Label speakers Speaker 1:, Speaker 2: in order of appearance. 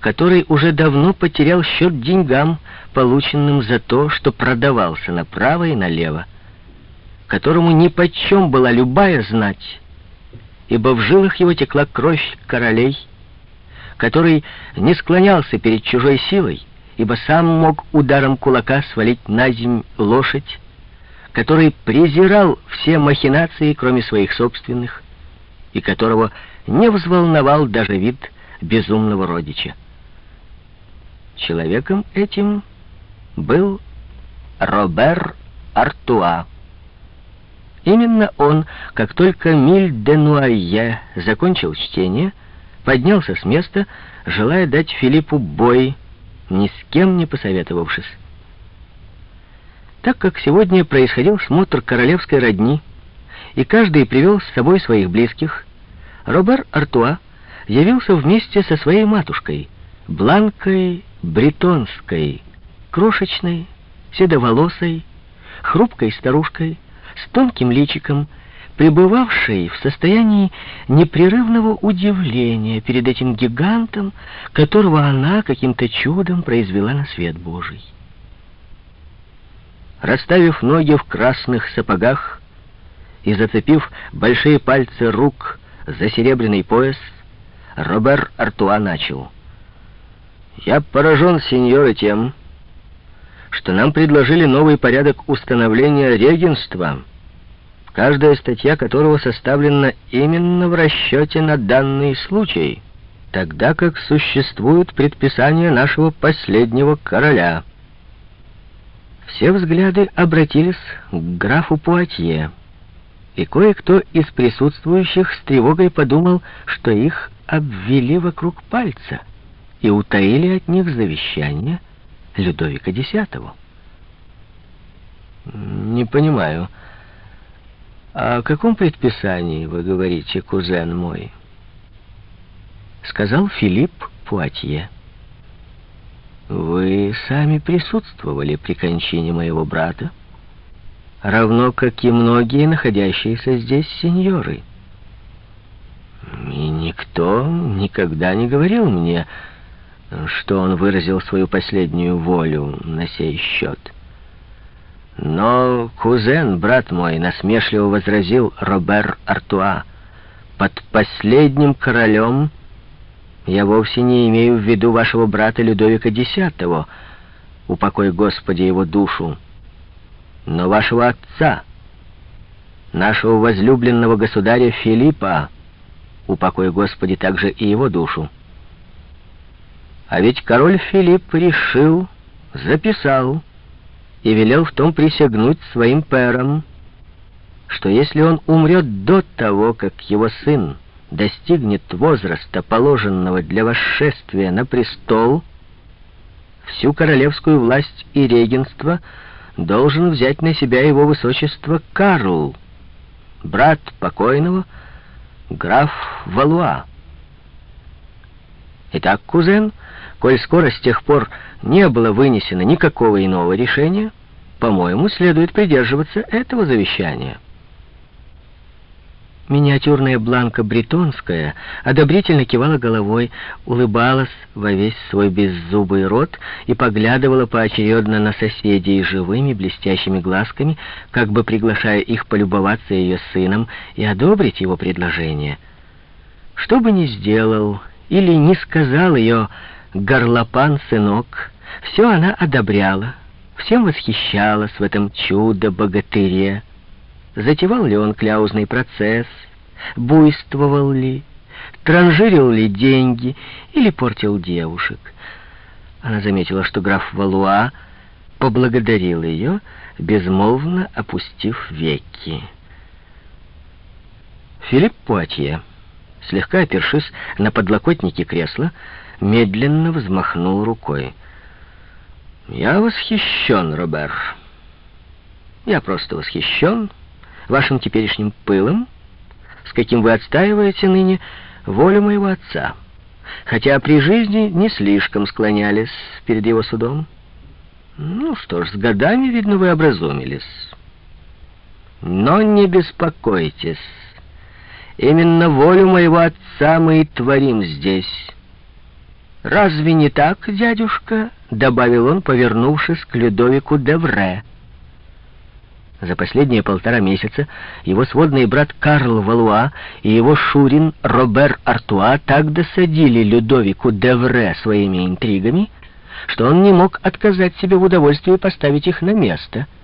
Speaker 1: который уже давно потерял счет деньгам, полученным за то, что продавался направо и налево, которому нипочем была любая знать, ибо в жилах его текла кровь королей, который не склонялся перед чужой силой, ибо сам мог ударом кулака свалить на земь лошадь, который презирал все махинации, кроме своих собственных, и которого не взволновал даже вид безумного родича. Человеком этим был Робер Артуа. Именно он, как только Миль де Нуайе закончил чтение, поднялся с места, желая дать Филиппу бой, ни с кем не посоветовавшись. Так как сегодня происходил смотр королевской родни, и каждый привел с собой своих близких, Робер Артуа явился вместе со своей матушкой, Бланкой Бретонской, крошечной, седоволосой, хрупкой старушкой, с тонким личиком, пребывавшей в состоянии непрерывного удивления перед этим гигантом, которого она каким-то чудом произвела на свет Божий. Расставив ноги в красных сапогах и зацепив большие пальцы рук за серебряный пояс, Робер Артуа начал. «Я поражен, сеньоры, тем, что нам предложили новый порядок установления регенства, каждая статья которого составлена именно в расчете на данный случай, тогда как существуют предписания нашего последнего короля». Все взгляды обратились к графу Пуатье, и кое-кто из присутствующих с тревогой подумал, что их обвели вокруг пальца и утаили от них завещание Людовика X. «Не понимаю, о каком предписании вы говорите, кузен мой?» Сказал Филипп Пуатье. Вы сами присутствовали при кончине моего брата, равно как и многие находящиеся здесь сеньоры. И никто никогда не говорил мне, что он выразил свою последнюю волю на сей счет. Но кузен, брат мой, насмешливо возразил Робер Артуа, под последним королем я вовсе не имею в виду вашего брата Людовика X, упокой Господи его душу, но вашего отца, нашего возлюбленного государя Филиппа, упокой Господи также и его душу. А ведь король Филипп решил, записал и велел в том присягнуть своим пэрам, что если он умрет до того, как его сын достигнет возраста, положенного для восшествия на престол, всю королевскую власть и регенство должен взять на себя его высочество Карл, брат покойного, граф Валуа. Итак, кузен, коль скоро с тех пор не было вынесено никакого иного решения, по-моему, следует придерживаться этого завещания. Миниатюрная Бланка Бретонская одобрительно кивала головой, улыбалась во весь свой беззубый рот и поглядывала поочередно на соседей живыми блестящими глазками, как бы приглашая их полюбоваться ее сыном и одобрить его предложение. Что бы ни сделал или не сказал ее горлопан-сынок, все она одобряла, всем восхищалась в этом чудо-богатыре, Затевал ли он кляузный процесс, буйствовал ли, транжирил ли деньги? Или портил девушек. Она заметила, что граф Валуа поблагодарил ее, безмолвно опустив веки. Филипп Пуатье, слегка опершись на подлокотнике кресла, медленно взмахнул рукой. «Я восхищен, Робер. Я просто восхищен вашим теперешним пылом, с каким вы отстаиваете ныне волю моего отца, хотя при жизни не слишком склонялись перед его судом. Ну что ж, с годами, видно, вы образумились. Но не беспокойтесь. Именно волю моего отца мы и творим здесь. «Разве не так, дядюшка?» — добавил он, повернувшись к Людовику Девре. За последние полтора месяца его сводный брат Карл Валуа и его шурин Робер Артуа так досадили Людовику Девре своими интригами, что он не мог отказать себе в удовольствии поставить их на место —